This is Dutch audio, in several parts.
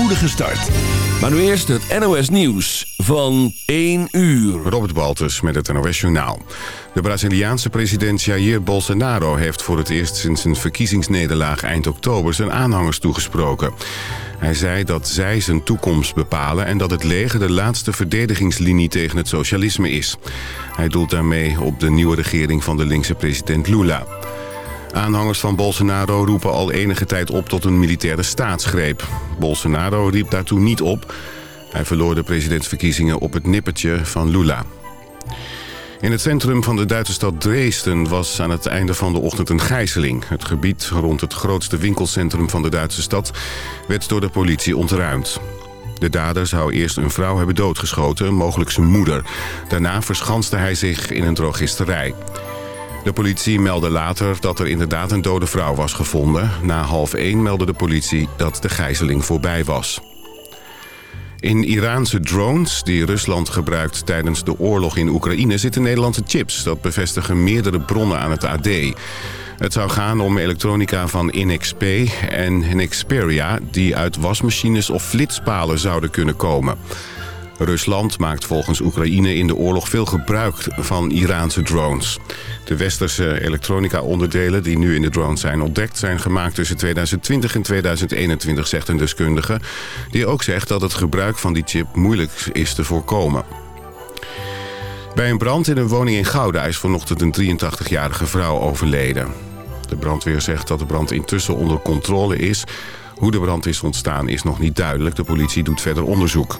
spoedige start. Maar nu eerst het NOS Nieuws van 1 uur. Robert Baltus met het NOS Journaal. De Braziliaanse president Jair Bolsonaro heeft voor het eerst sinds een verkiezingsnederlaag eind oktober zijn aanhangers toegesproken. Hij zei dat zij zijn toekomst bepalen en dat het leger de laatste verdedigingslinie tegen het socialisme is. Hij doelt daarmee op de nieuwe regering van de linkse president Lula. Aanhangers van Bolsonaro roepen al enige tijd op tot een militaire staatsgreep. Bolsonaro riep daartoe niet op. Hij verloor de presidentsverkiezingen op het nippertje van Lula. In het centrum van de Duitse stad Dresden was aan het einde van de ochtend een gijzeling. Het gebied rond het grootste winkelcentrum van de Duitse stad werd door de politie ontruimd. De dader zou eerst een vrouw hebben doodgeschoten, mogelijk zijn moeder. Daarna verschanste hij zich in een drogisterij. De politie meldde later dat er inderdaad een dode vrouw was gevonden. Na half één meldde de politie dat de gijzeling voorbij was. In Iraanse drones die Rusland gebruikt tijdens de oorlog in Oekraïne... zitten Nederlandse chips. Dat bevestigen meerdere bronnen aan het AD. Het zou gaan om elektronica van InXP en Inexperia... die uit wasmachines of flitspalen zouden kunnen komen. Rusland maakt volgens Oekraïne in de oorlog veel gebruik van Iraanse drones. De westerse elektronica-onderdelen die nu in de drones zijn ontdekt... zijn gemaakt tussen 2020 en 2021, zegt een deskundige... die ook zegt dat het gebruik van die chip moeilijk is te voorkomen. Bij een brand in een woning in Gouda is vanochtend een 83-jarige vrouw overleden. De brandweer zegt dat de brand intussen onder controle is. Hoe de brand is ontstaan is nog niet duidelijk. De politie doet verder onderzoek.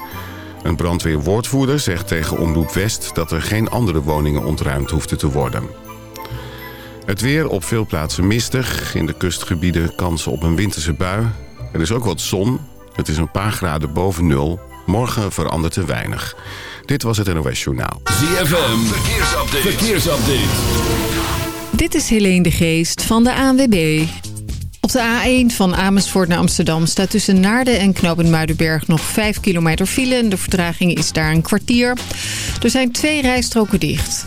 Een brandweerwoordvoerder zegt tegen Omroep West... dat er geen andere woningen ontruimd hoefden te worden. Het weer op veel plaatsen mistig. In de kustgebieden kansen op een winterse bui. Er is ook wat zon. Het is een paar graden boven nul. Morgen verandert er weinig. Dit was het NOS Journaal. ZFM, verkeersupdate. verkeersupdate. Dit is Helene de Geest van de ANWB. Op de A1 van Amersfoort naar Amsterdam staat tussen Naarden en Knopen Muidenberg nog 5 kilometer file. De vertraging is daar een kwartier. Er zijn twee rijstroken dicht.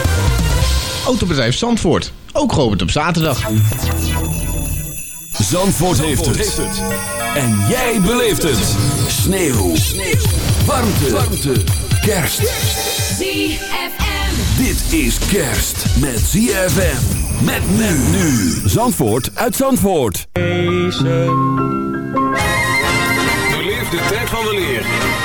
Autobedrijf Zandvoort, ook geopend op zaterdag. Zandvoort, heeft, het. En jij beleeft het. Sneeuw. Sneeuw. Warmte. Warmte. Kerst. ZFM. Dit is kerst met ZFM. Met men nu. Zandvoort uit Zandvoort. Beleef de tijd van de leer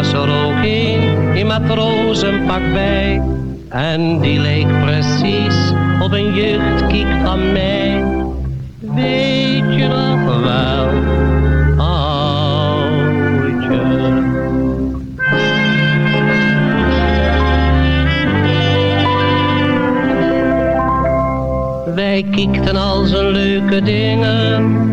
was er ook een in matrozenpak bij. En die leek precies op een jeugdkiek van mij. Weet je nog wel, oudje. Wij kiekten al zijn leuke dingen,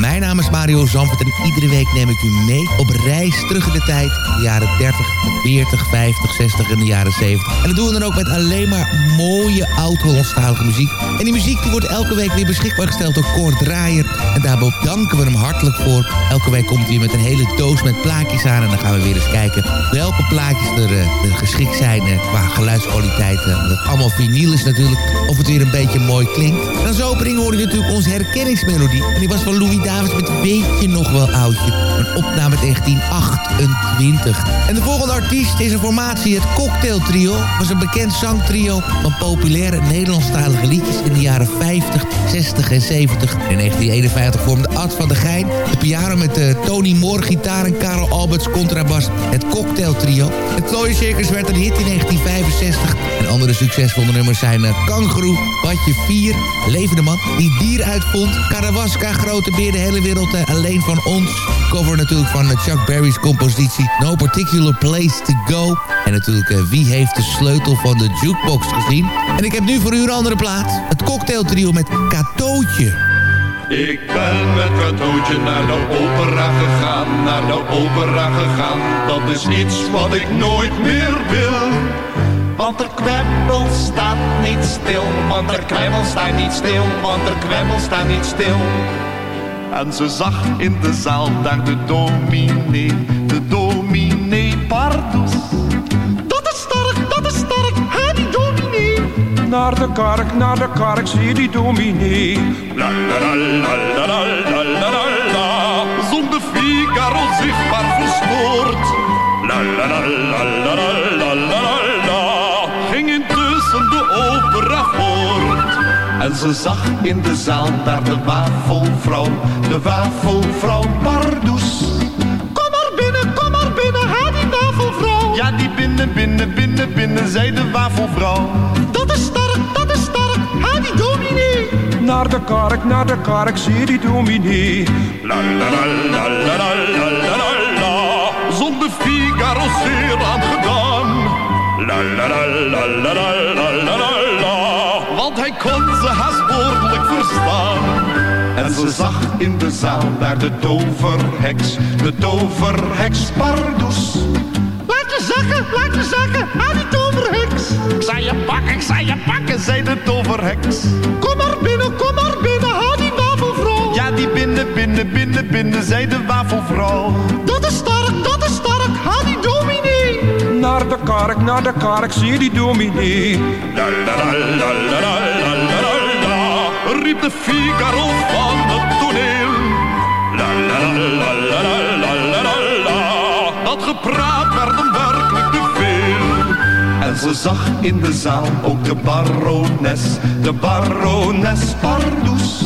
Mijn naam is Mario Zandvoort en iedere week neem ik u mee op reis terug in de tijd. De jaren 30, 40, 50, 60 en de jaren 70. En dat doen we dan ook met alleen maar mooie oud-Hollandstalige muziek. En die muziek die wordt elke week weer beschikbaar gesteld door Cor Draaier. En daarbij danken we hem hartelijk voor. Elke week komt hij met een hele doos met plaatjes aan en dan gaan we weer eens kijken welke plaatjes er, eh, er geschikt zijn eh, qua geluidskwaliteit. eh, dat allemaal vinyl is natuurlijk, of het weer een beetje mooi klinkt. En als opening hoorde je natuurlijk onze herkenningsmelodie. En die was van Louis Davids met Weet je nog wel oudje. Een opname uit 1928. En de volgende artiest is een formatie, het Cocktail Trio. was een bekend zangtrio van populaire Nederlandstalige liedjes in de jaren 50, 60 en 70. In 1951 vormde Ad van de Gein de piano met eh, Tony Moore, gitaar en Karel Alberts contrabas. Het Cocktail Trio. Het Plooien Circus werd een hit in 1965. En andere succesvolle nummers zijn uh, Kangaroo, Badje 4, Levende Man, Die Dier uitvond, Karawaska, Grote Beer, de hele wereld eh, alleen van ons. Cover natuurlijk van eh, Chuck Berry's compositie No Particular Place to Go. En natuurlijk eh, Wie heeft de sleutel van de jukebox gezien. En ik heb nu voor u een andere plaat. Het Cocktail Trio met Katootje. Ik ben met Katootje naar de opera gegaan, naar de opera gegaan. Dat is iets wat ik nooit meer wil. Want de kwebbel staat niet stil, want de kwebbel staat niet stil, want de kwebbel staat niet stil. En ze zag in de zaal daar de dominee, de dominee Pardus. Dat is sterk, dat is sterk, hè die dominee. Naar de kark, naar de kark, zie die dominee. La la la la la la la la la Zong de Figaro maar verstoord. La la la la la la En ze zag in de zaal daar de wafelvrouw, de wafelvrouw Pardoes. Kom maar binnen, kom maar binnen, ha die wafelvrouw. Ja, die binnen, binnen, binnen, binnen, zei de wafelvrouw. Dat is sterk, dat is sterk, ha die dominee. Naar de kark, naar de kark, zie die dominee. La la la la la la la la. Zonder. La la la la la la la. Want hij kon en ze zag in de zaal naar de toverheks, de toverheks Pardoes. Laat je zakken, laat je zakken, aan die toverheks. Ik zei je pakken, ik zei je pakken, zei de toverheks. Kom maar binnen, kom maar binnen, ha die wafelvrouw. Ja, die binnen, binnen, binnen, binnen, zei de wafelvrouw. Dat is sterk, dat is sterk, ha die dominee. Naar de kark, naar de kark, zie die dominee. La la la la la riep de Figaro van het toneel. La la la la la la la la dat gepraat werd hem werkelijk te veel. En ze zag in de zaal ook de barones, de barones Pardoes.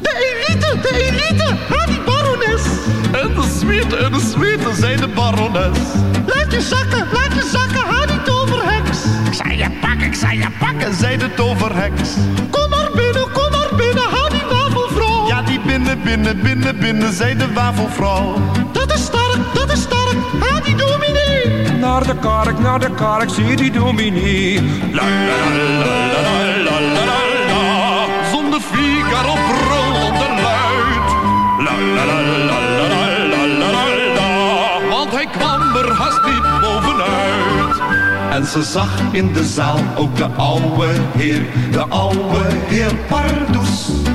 De elite, de elite, ha die barones. En de suite, en de suite, zei de barones. Laat je zakken, laat je zakken, ha die toverheks. Ik zei je pakken, ik zei je pakken, zei de toverheks. Kom binnen, binnen, binnen, zei de wafelvrouw. Dat is sterk, dat is sterk, ha die dominee. Naar de kark, naar de kark, zie die dominee. La la la la la la la la zonder Figaro brulde luid. La la la la la la la la la, want hij kwam er haast niet bovenuit. En ze zag in de zaal ook de oude heer, de oude heer Pardoes.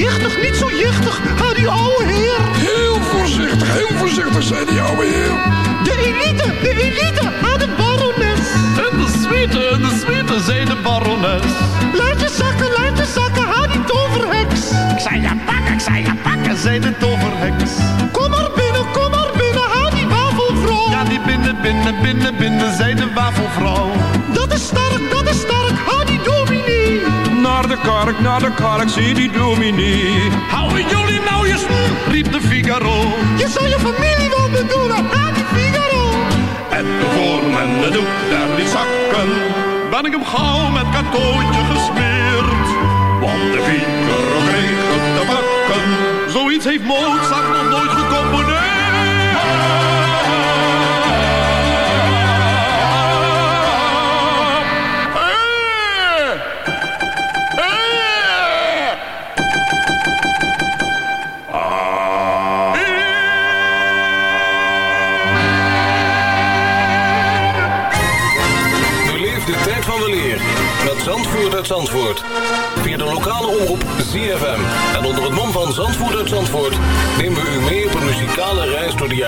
Niet zo jichtig, niet zo jichtig, ha die ouwe heer. Heel voorzichtig, heel voorzichtig, zei die oude heer. De elite, de elite, ha de barones. En de suite, en de suite, zei de barones. Laat je zakken, laat je zakken, ha die toverheks. Ik zei ja pakken, ik zei ja pakken, zei de toverheks. Kom maar binnen, kom maar binnen, ha die wafelvrouw. Ja, die binnen, binnen, binnen, binnen, zei de wafelvrouw. Dat is sterk, dat is sterk, ha die dominee. Naar de kark, naar de kark, zie die dominee. Houden jullie nou eens, riep de Figaro. Je zou je familie wel bedoelen, ha die Figaro. En de vorm en de doek daar die zakken, ben ik hem gauw met katoentje gesmeerd. Want de Figaro kreeg hem te bakken, zoiets heeft Mozart nog nooit gecomponeerd.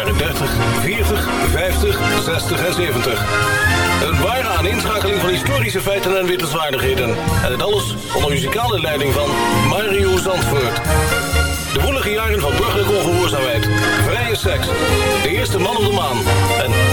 Jaren 30, 40, 50, 60 en 70. Een ware aaninschakeling van historische feiten en wittelswaardigheden. En het alles onder muzikale leiding van Mario Zandvoort. De woelige jaren van burgerlijke ongehoorzaamheid, vrije seks, de eerste man op de maan en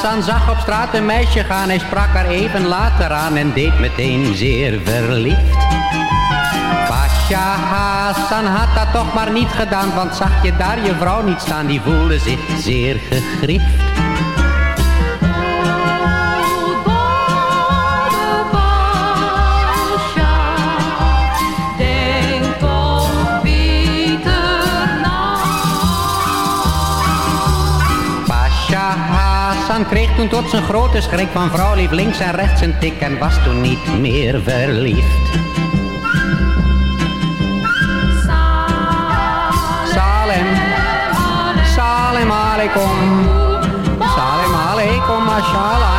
Hassan zag op straat een meisje gaan. Hij sprak haar even later aan en deed meteen zeer verliefd. Pasha Hassan had dat toch maar niet gedaan, want zag je daar je vrouw niet staan, die voelde zich zeer gegriefd. Kreeg toen tot zijn grote schrik van vrouw lief links en rechts een tik en was toen niet meer verliefd. Salem, Salem alaikum, Salem alaikum, mashallah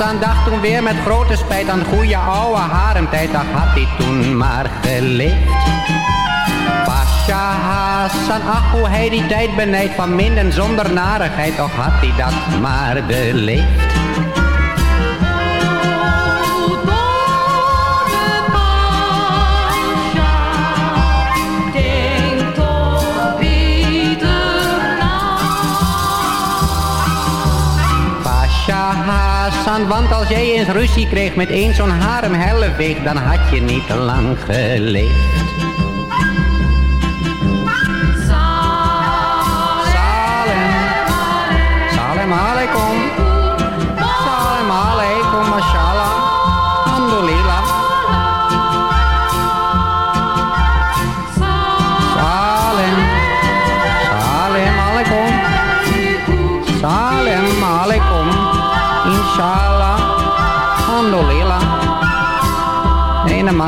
Hassan dacht toen weer met grote spijt aan goede oude haremtijd. Ach, had hij toen maar geleefd. Pasha Hassan, ach hoe hij die tijd benijdt van minden zonder narigheid. Och had hij dat maar beleefd. Want als jij eens ruzie kreeg met één zo'n harem helleveeg, dan had je niet lang geleefd.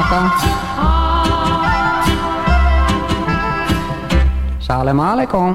Makka. Salem alaikum.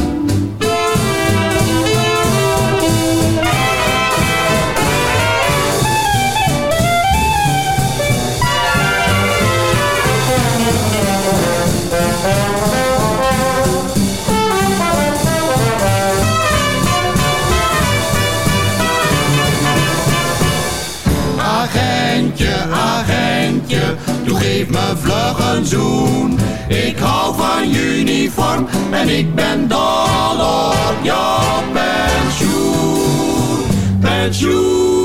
Geef me vlug een zoen. Ik hou van uniform en ik ben dol op jouw pensioen. Pensioen.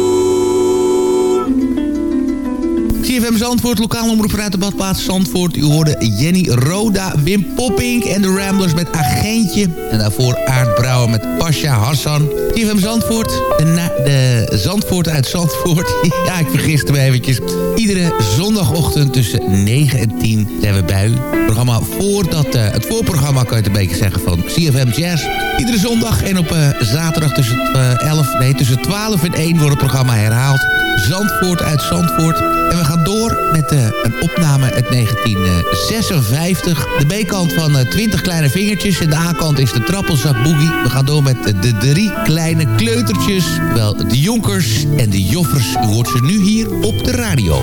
CFM Zandvoort, lokaal omroep vanuit de badplaats Zandvoort. U hoorde Jenny Roda, Wim Popping en de Ramblers met Agentje. En daarvoor Aard Brouwer met Pasha Hassan. CFM Zandvoort, de, Zandvoort uit Zandvoort. ja, ik vergiste me eventjes. Iedere zondagochtend tussen 9 en 10 zijn we bij u. Het programma voordat, uh, het voorprogramma kan je het een beetje zeggen van CFM Jazz. Iedere zondag en op uh, zaterdag tussen, uh, 11, nee, tussen 12 en 1 wordt het programma herhaald. Zandvoort uit Zandvoort. En we gaan door met uh, een opname uit 1956. De B-kant van uh, 20 kleine vingertjes en de A-kant is de trappelzak boogie. We gaan door met de drie kleine kleutertjes. Wel, de jonkers en de joffers. U hoort ze nu hier op de radio.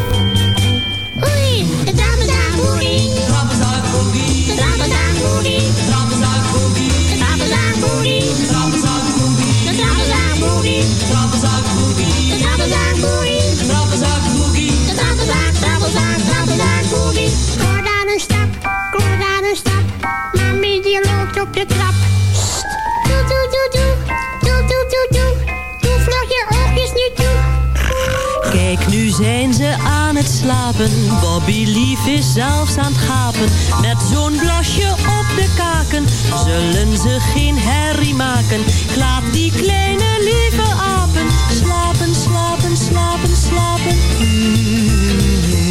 Slapen. Bobby Lief is zelfs aan het gapen. Met zo'n blasje op de kaken zullen ze geen herrie maken. Ik laat die kleine lieve apen slapen, slapen, slapen, slapen.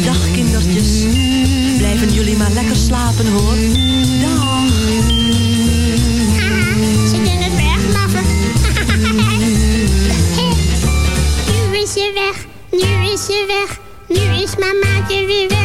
Dag kindertjes, blijven jullie maar lekker slapen hoor. Dag. Ze kunnen het weglaffen. nu is ze weg, nu is ze weg. my mind de viver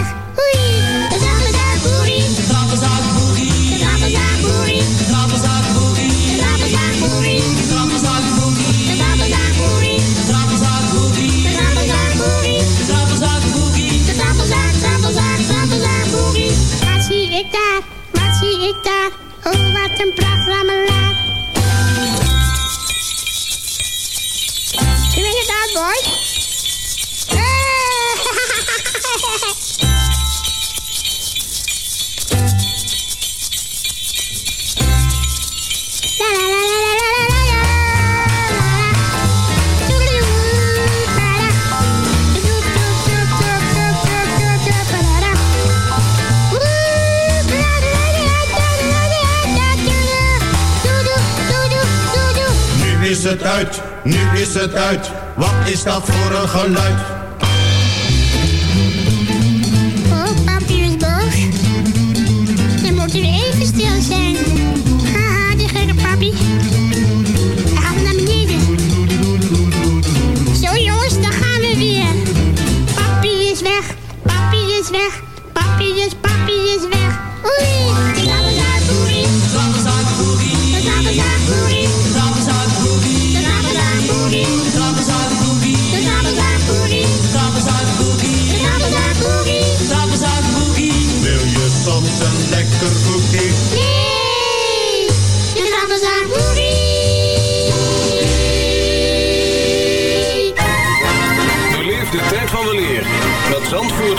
is het uit, nu is het uit. Wat is dat voor een geluid? Oh, papi is boos. Dan moeten we even stil zijn. Haha, die gekke papi. Hij gaat naar beneden. Zo jongens, daar gaan we weer. Papi is weg, papi is weg. Papi is, papi is weg.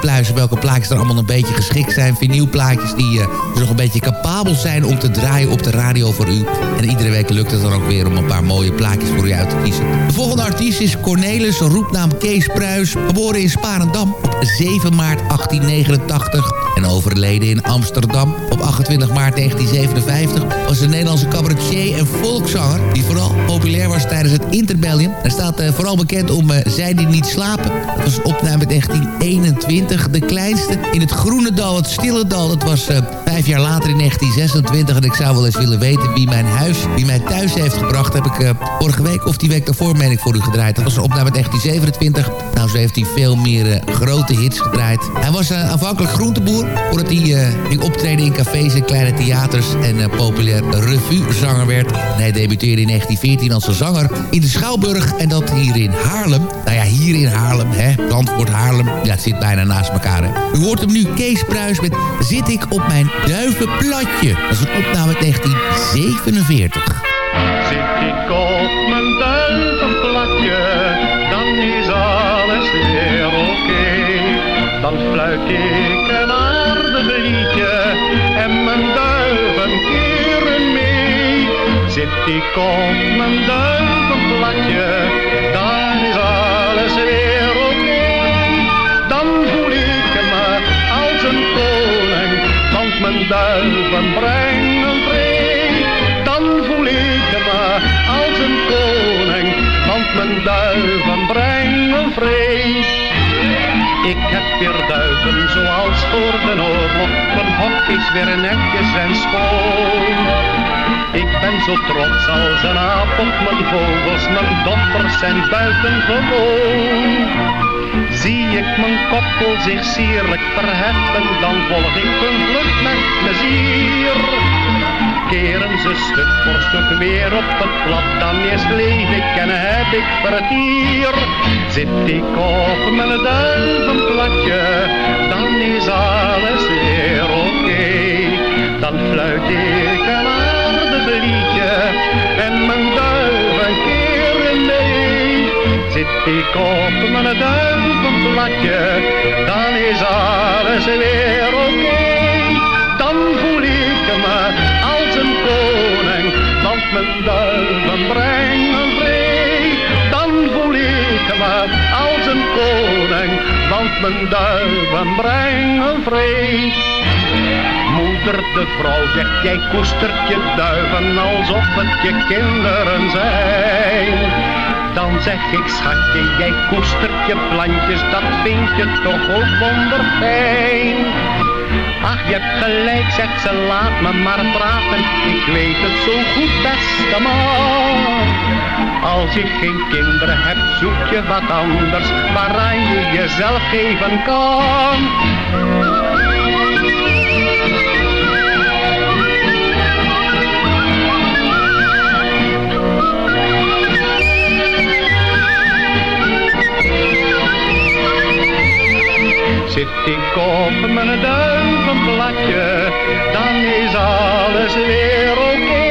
Pluizen plaatjes er allemaal een beetje geschikt zijn. Vinylplaatjes die uh, nog een beetje capabel zijn om te draaien op de radio voor u. En iedere week lukt het dan ook weer om een paar mooie plaatjes voor u uit te kiezen. De volgende artiest is Cornelis, roepnaam Kees Pruis. Geboren in Sparendam op 7 maart 1889 en overleden in Amsterdam op 28 maart 1957... was een Nederlandse cabaretier en volkszanger... die vooral populair was tijdens het interbellium. Hij staat uh, vooral bekend om uh, Zij die niet slapen. Dat was een opname 1921. De kleinste in het Groene Dal, het Stille Dal. Dat was uh, vijf jaar later in 1926. En ik zou wel eens willen weten wie mijn huis, wie mij thuis heeft gebracht. Heb ik vorige week of die week daarvoor, meen ik, voor u gedraaid. Dat was een opname 1927. Nou, zo heeft hij veel meer grote hits gedraaid. Hij was aanvankelijk groenteboer voordat hij ging optreden in cafés en kleine theaters en populair revue-zanger werd. Hij debuteerde in 1914 als een zanger in de Schouwburg en dat hier in Haarlem. Nou ja, hier in Haarlem, hè. Zandvoort Haarlem, ja, het zit bijna naast elkaar, hè. Hoort hem nu, Kees Pruis met Zit ik op mijn duivenplatje. Dat is een opname uit 1947. Zit ik op mijn duivenplatje, dan is alles weer oké. Dan fluit ik een aardig liedje en mijn duiven keren mee. Zit ik op mijn duivenplatje, duiven brengen vrede. Dan voel ik me als een koning, want mijn duiven brengen vrede. Ik heb weer duiven zoals voor de oorlog. Mijn hok is weer netjes en schoon. Ik ben zo trots als een aap mijn vogels. Mijn dochters zijn buitengewoon. Zie ik mijn koppel zich sierlijk verheffen, dan volg ik hun vlucht met stuk voor stuk weer op het plat, dan eerst leef ik en heb ik vertier. Zit ik op mijn duivenplatje, dan is alles weer oké. Dan fluit ik een aardig liedje en mijn duiven keren mee. Zit ik op mijn duivenplatje, dan is alles weer oké. Mijn duiven brengen vrede. Dan voel ik me als een koning, want mijn duiven brengen vrede. Moeder de vrouw zegt, jij koestert je duiven alsof het je kinderen zijn. Dan zeg ik, schatje, jij koestert je plantjes, dat vind je toch ook wonderfijn. Ach, je hebt gelijk, zegt ze, laat me maar praten. Ik weet het zo goed, beste man. Als je geen kinderen hebt, zoek je wat anders, waaraan je jezelf geven kan. Zit ik op mijn duivenplatje, dan is alles weer oké.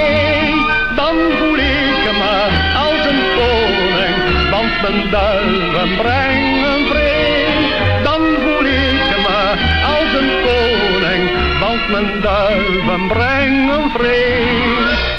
Dan voel ik me als een koning, want mijn duiven brengen vrede. Dan voel ik me als een koning, want mijn duiven brengen vrede.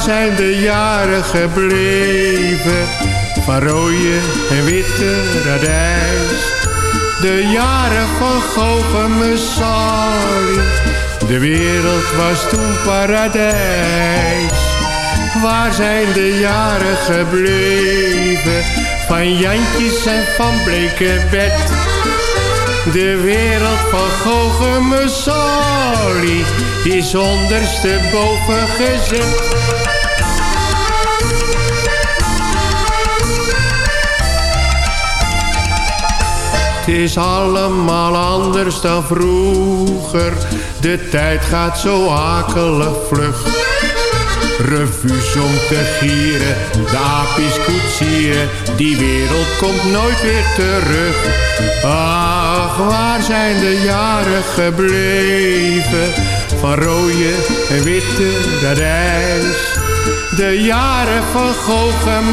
Waar zijn de jaren gebleven van rode en witte radijs? De jaren van en Sali, de wereld was toen paradijs. Waar zijn de jaren gebleven van Jantjes en van Blekenbed? De wereld van Sali is ondersteboven gezet. Het is allemaal anders dan vroeger. De tijd gaat zo akelig vlug. Revues om te gieren, de apies koetsieren. Die wereld komt nooit weer terug. Ach, waar zijn de jaren gebleven? Van rode en witte radijs. De jaren van Gogh en.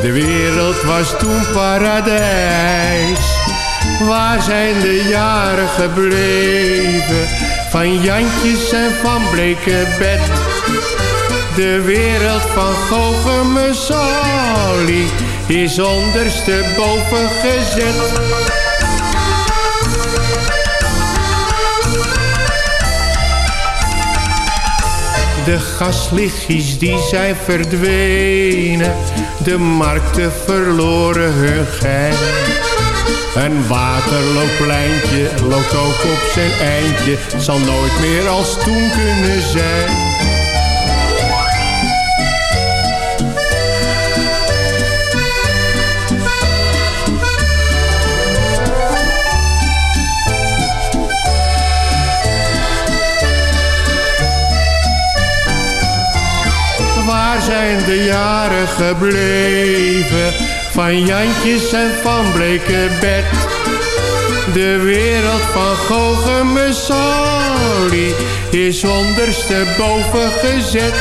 De wereld was toen paradijs. Waar zijn de jaren gebleven? Van Jantjes en van Blekenbed. De wereld van Gogh en is ondersteboven gezet. De gaslichtjes die zijn verdwenen, de markten verloren hun gein. Een waterlooppleintje loopt ook op zijn eindje, zal nooit meer als toen kunnen zijn. Gebleven. Van Jantjes en van Bleke Bed. De wereld van Gogem en is ondersteboven gezet.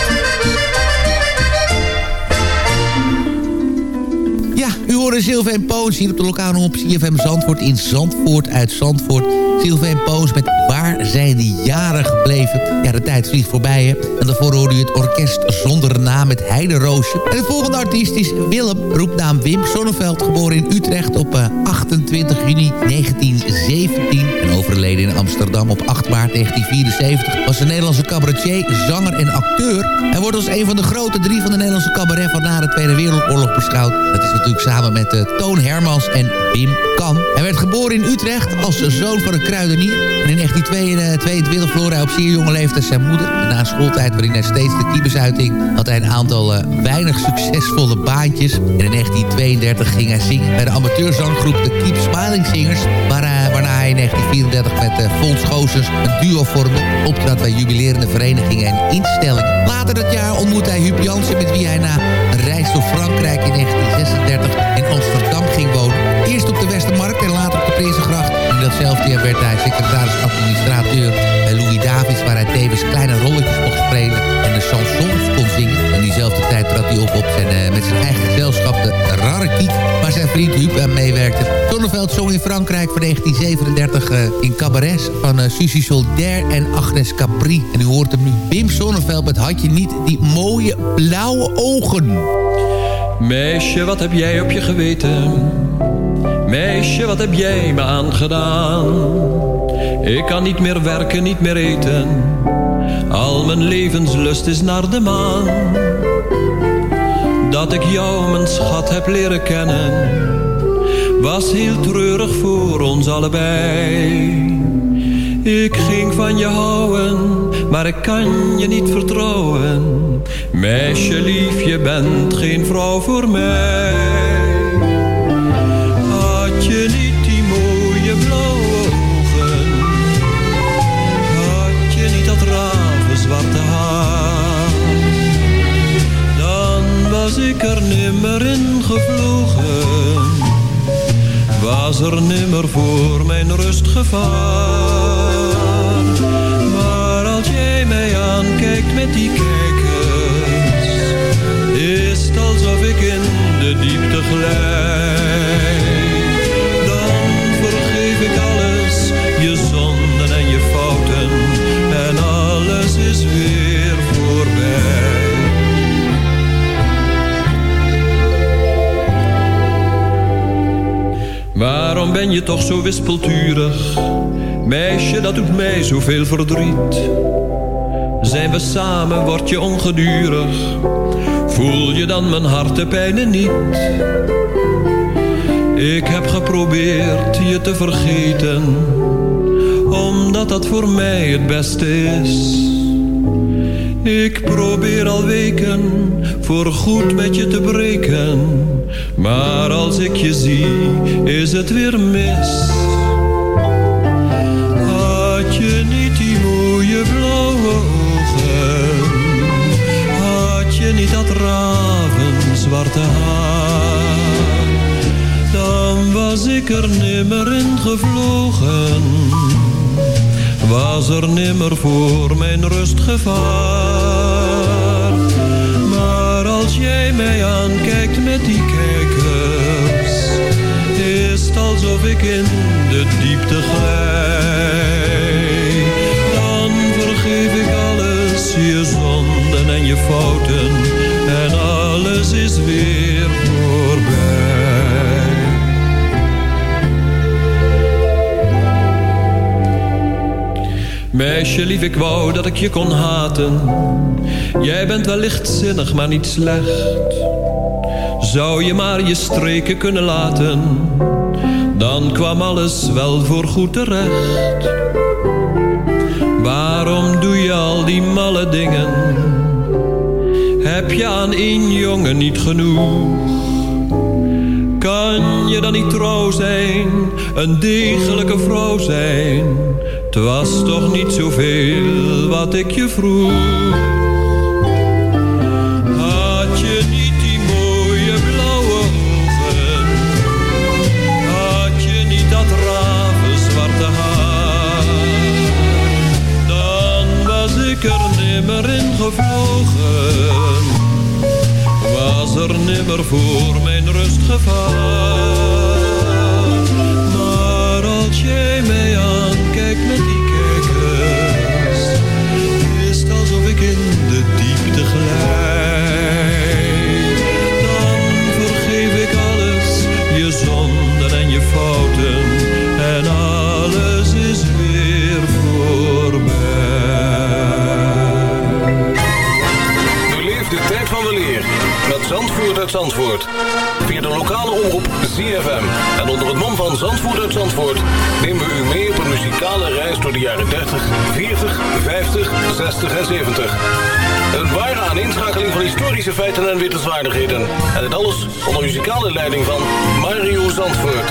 Ja, u hoorde Sylvain Poos hier op de lokale op CFM Zandvoort in Zandvoort uit Zandvoort. Sylvain Poos met Waar zijn die jaren gebleven? Ja, de tijd vliegt voorbij, hè. En daarvoor hoorde u het orkest zonder naam met Heideroosje. En de volgende artiest is Willem, roepnaam Wim Sonneveld... geboren in Utrecht op 28 eh, juni 1917... en overleden in Amsterdam op 8 maart 1974... was een Nederlandse cabaretier, zanger en acteur. Hij wordt als een van de grote drie van de Nederlandse cabaret... van na de Tweede Wereldoorlog beschouwd. Dat is natuurlijk samen met uh, Toon Hermans en Wim Kan. Hij werd geboren in Utrecht als zoon van een kruidenier. En in 1922 verloor hij op zeer jonge leeftijd zijn moeder. na een schooltijd waarin hij steeds de kiebus uiting... had hij een aantal uh, weinig succesvolle baantjes. En in 1932 ging hij zingen bij de amateurzanggroep de Keep Smiling Singers... Uh, waarna hij in 1934 met uh, Fons Gozes een duo vormde. Optrad bij jubilerende verenigingen en instellingen. Later dat jaar ontmoette hij Huub Jansen... met wie hij na een reis door Frankrijk in 1936 in Amsterdam ging wonen. Eerst op de Westermarkt en later op de Prinsengracht. In datzelfde jaar werd hij secretaris-administrateur Louis Davids... waar hij tevens kleine rolletjes mocht spelen en de chansons kon zingen. In diezelfde tijd trad hij op, op zijn, uh, met zijn eigen gezelschap, de Rare Kiek... waar zijn vriend Huub aan meewerkte. Zonneveld zong in Frankrijk van 1937 uh, in cabarets... van uh, Suzy Soldaire en Agnes Capri. En u hoort hem nu, Wim Zonneveld met Had je niet die mooie blauwe ogen... Meisje, wat heb jij op je geweten? Meisje, wat heb jij me aangedaan? Ik kan niet meer werken, niet meer eten. Al mijn levenslust is naar de maan. Dat ik jou, mijn schat, heb leren kennen. Was heel treurig voor ons allebei. Ik ging van je houden, maar ik kan je niet vertrouwen. Meisje lief, je bent geen vrouw voor mij. Er nimmer voor mijn rust gevaar. Maar als jij mij aankijkt met die kijkers, is het alsof ik in de diepte glijd. Ben je toch zo wispelturig? Meisje, dat doet mij zoveel verdriet. Zijn we samen, word je ongedurig. Voel je dan mijn hartepijnen niet? Ik heb geprobeerd je te vergeten. Omdat dat voor mij het beste is. Ik probeer al weken voor goed met je te breken. Maar als ik je zie, is het weer mis. Had je niet die mooie blauwe ogen? Had je niet dat ravenzwarte haar? Dan was ik er nimmer in gevlogen. Was er nimmer voor mijn rust gevaar. Maar als jij mij aankijkt met die kijkers, is het alsof ik in de diepte glijd. Dan vergeef ik alles, je zonden en je fouten, en alles is weer Meisje lief, ik wou dat ik je kon haten. Jij bent wel lichtzinnig, maar niet slecht. Zou je maar je streken kunnen laten, dan kwam alles wel voor goed terecht. Waarom doe je al die malle dingen? Heb je aan één jongen niet genoeg? Kan je dan niet trouw zijn, een degelijke vrouw zijn? Het was toch niet zoveel wat ik je vroeg. Had je niet die mooie blauwe ogen? Had je niet dat ravenzwarte haar? Dan was ik er nimmer in gevlogen. Was er nimmer voor mijn rust gevaar. Zandvoort nemen we u mee op een muzikale reis door de jaren 30, 40, 50, 60 en 70. Een ware aaninschakeling van historische feiten en wittelswaardigheden. En dit alles onder muzikale leiding van Mario Zandvoort.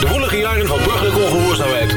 De woelige jaren van burgerlijke ongehoorzaamheid,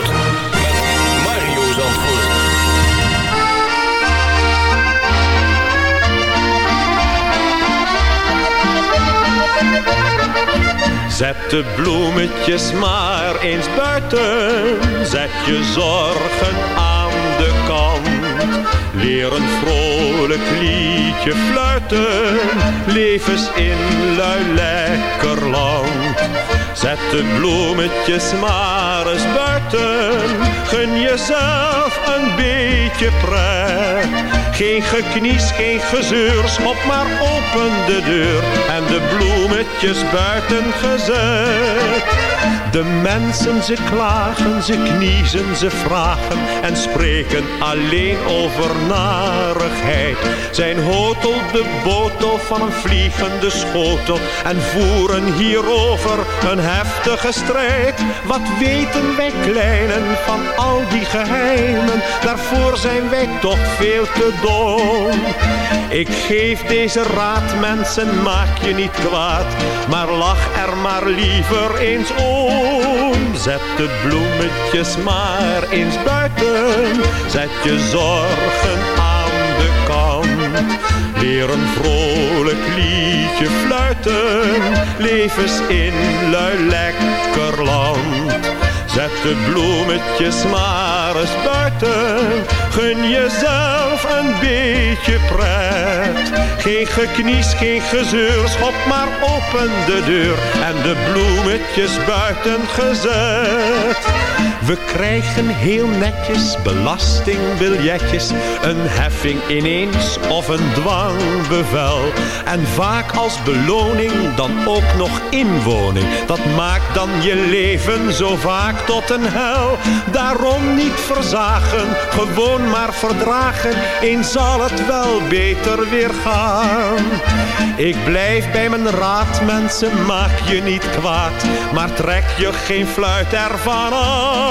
Zet de bloemetjes maar eens buiten. Zet je zorgen aan de kant. Leer een vrolijk liedje fluiten. Leef eens in lui lekker land. Zet de bloemetjes maar eens buiten. Gun jezelf een beetje pret. Geen geknies, geen gezeur, schop maar open de deur en de bloemetjes buiten gezet. De mensen ze klagen, ze kniezen, ze vragen en spreken alleen over narigheid. Zijn hotel de botel van een vliegende schotel en voeren hierover een heftige strijd. Wat weten wij kleinen van al die geheimen, daarvoor zijn wij toch veel te dom. Ik geef deze raad, mensen, maak je niet kwaad, maar lach er maar liever eens om. Zet de bloemetjes maar eens buiten, zet je zorgen aan de kant. Leer een vrolijk liedje fluiten, leef eens in lui lekker land. Zet de bloemetjes maar eens buiten. Gun jezelf een beetje pret. Geen geknies, geen gezeur. Schop maar open de deur. En de bloemetjes buiten gezet. We krijgen heel netjes belastingbiljetjes. Een heffing ineens of een dwangbevel. En vaak als beloning dan ook nog inwoning. Dat maakt dan je leven zo vaak tot een hel. Daarom niet verzagen, gewoon maar verdragen. Eens zal het wel beter weer gaan. Ik blijf bij mijn raad, mensen, maak je niet kwaad. Maar trek je geen fluit ervan aan.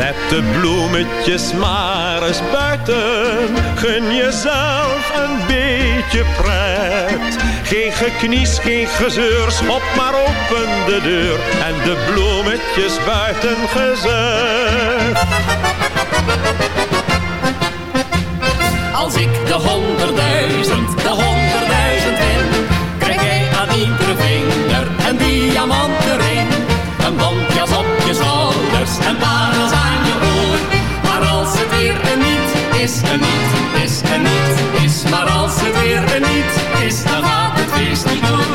Zet de bloemetjes maar eens buiten. Gun jezelf een beetje pret. Geen geknies, geen gezeur. Schop maar open de deur. En de bloemetjes buiten gezet. Als ik de honderdduizend, de honderdduizend is, een niet is, een niet is. Maar als het weer een niet is, dan gaat het feest niet door.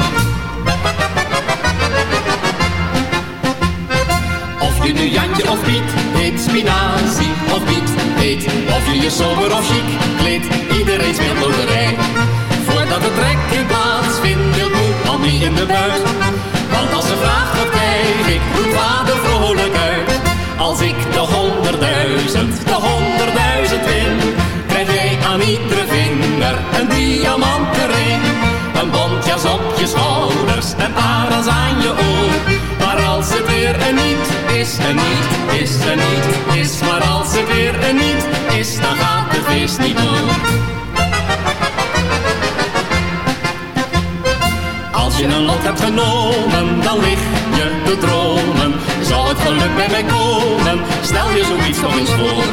Of je nu Jantje of Piet heet, spinazie of Piet heet. Of je je sober of chic kleedt, iedereen speelt loterij. Voordat het trekken plaatsvindt, deelt moe al niet in de buurt. Want als ze vraagt wat krijg ik, roept vader vrolijk uit. Als ik de honderdduizend, de honderdduizend win, krijg jij aan iedere vinger een diamanten ring. Een bontjas op je parels aan je oor. Maar als het weer een niet is, een niet is, een niet is. Maar als het weer een niet is, dan gaat het feest niet door. Als je een lot hebt genomen, dan lig je te dromen. Zal het geluk bij mij komen? Stel je zoiets nog eens voor.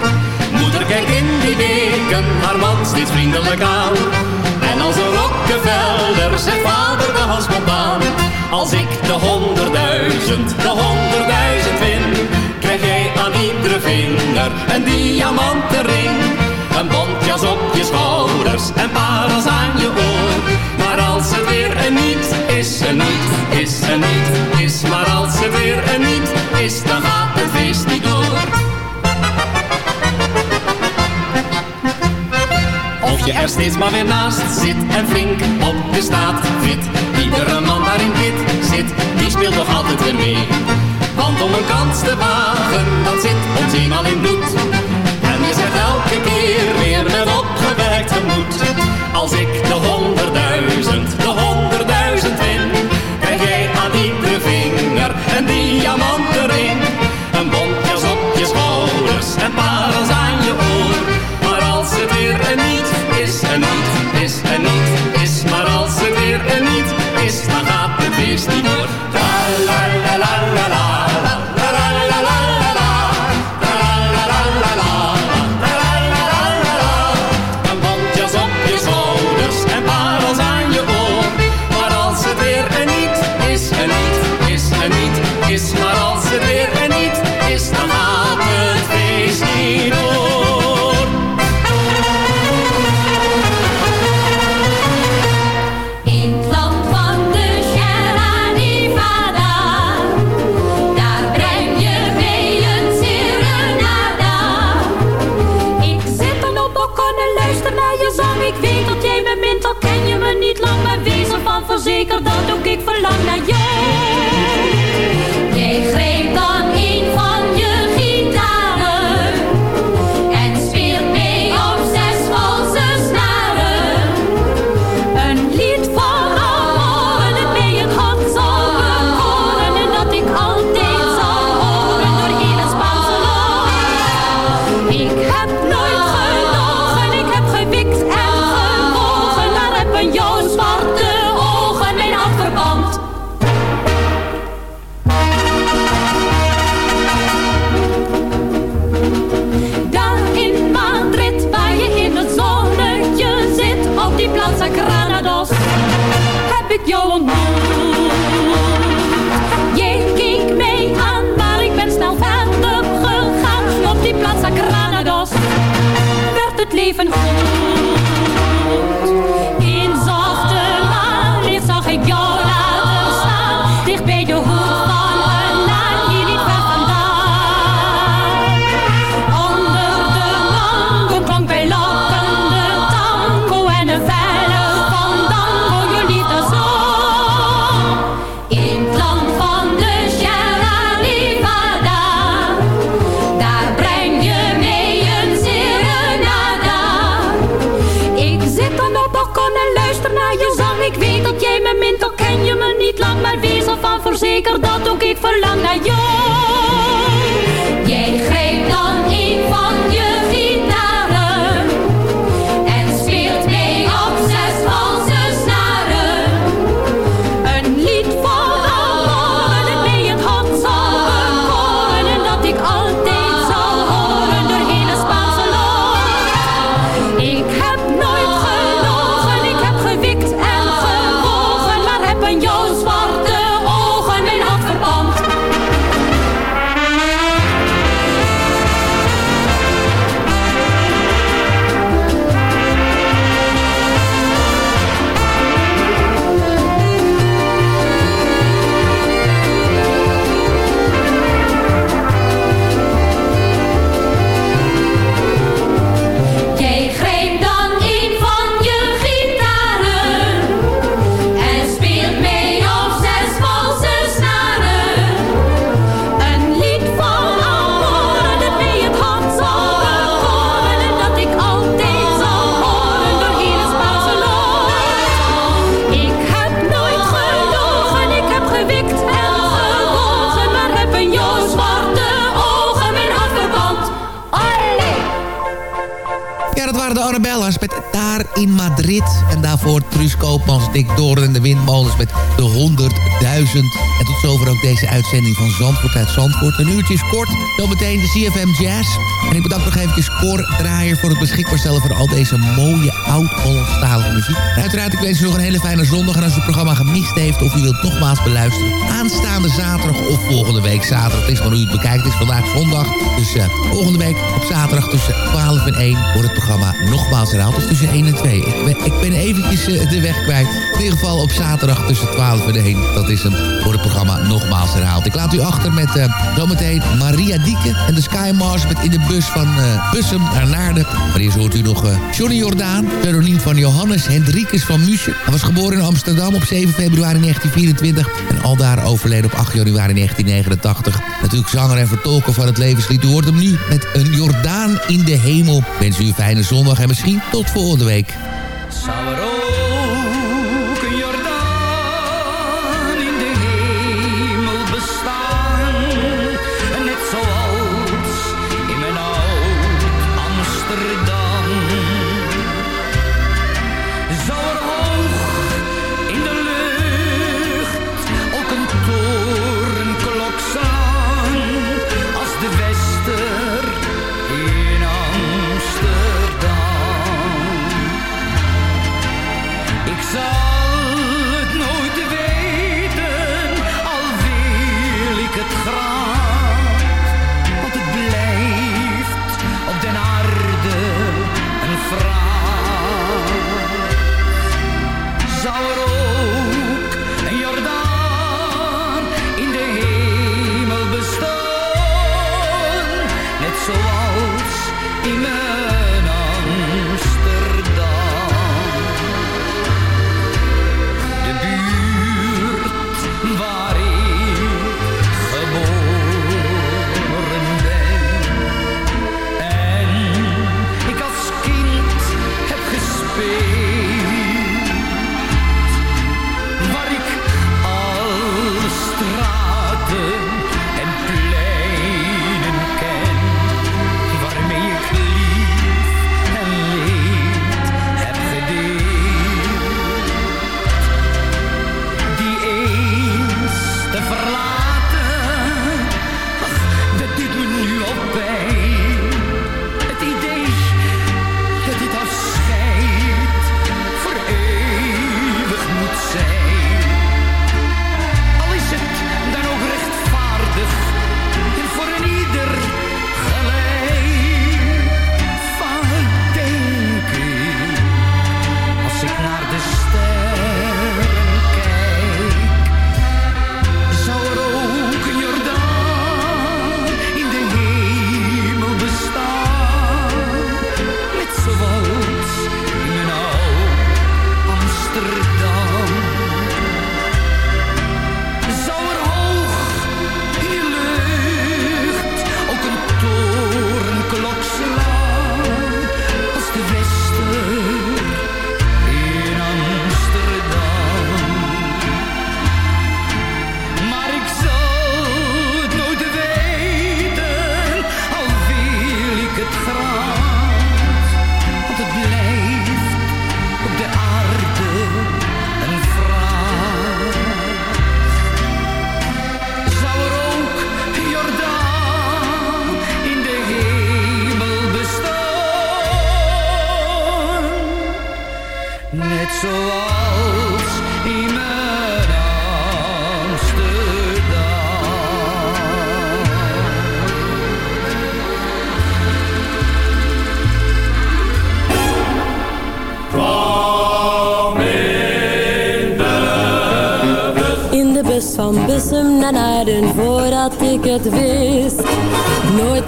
Moeder kijkt in die weken haar man steeds vriendelijk aan. En als een Rockefeller zegt vader de hand spontaan. Als ik de honderdduizend, de honderdduizend win, krijg jij aan iedere vinger een diamanten ring. Een bontjas op je schouders en parels aan je oor. Maar weer naast zit en flink op de staat fit. Iedere man waarin dit zit, die speelt toch altijd weer mee. Want om een kans te wagen, dat zit ons eenmaal in bloed. En je zegt elke keer weer met opgewerkt gemoed. Als ik de honderdduizend deze uitzending van Zandvoort uit Zandvoort. Een uurtje is kort, meteen de CFM Jazz. En ik bedank nog eventjes Cor voor het beschikbaar stellen van al deze mooie oud-Hollandstalige muziek. En uiteraard, ik wens u nog een hele fijne zondag. En als u het programma gemist heeft of u wilt nogmaals beluisteren... aanstaande zaterdag of volgende week zaterdag. Het is hoe u het bekijkt. Het is vandaag zondag. Dus uh, volgende week op zaterdag tussen 12 en 1 wordt het programma nogmaals herhaald. Of tussen 1 en 2. Ik ben, eventjes uh, de weg kwijt. In ieder geval op zaterdag tussen 12 en 1. Dat is hem. Wordt het programma nogmaals Ik laat u achter met uh, zometeen Maria Dieke en de Sky Mars met in de bus van uh, Bussum naar Naarden. Maar eerst hoort u nog uh, Johnny Jordaan, pseudoniem van Johannes Hendrikus van Musje. Hij was geboren in Amsterdam op 7 februari 1924 en aldaar overleden op 8 januari 1989. Natuurlijk zanger en vertolker van het levenslied. U hoort hem nu met een Jordaan in de hemel. Wens u een fijne zondag en misschien tot volgende week.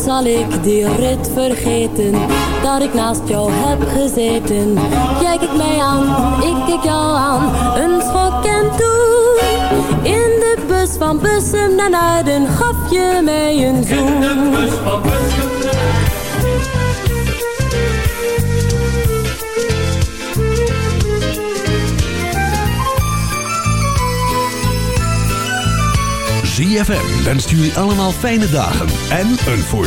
Zal ik die rit vergeten, dat ik naast jou heb gezeten. Jij kijkt mij aan, ik kijk jou aan, een schok en toen. In de bus van Bussum naar Naarden gaf je mij een zoen. In de bus van ZFM wenst jullie allemaal fijne dagen en een voor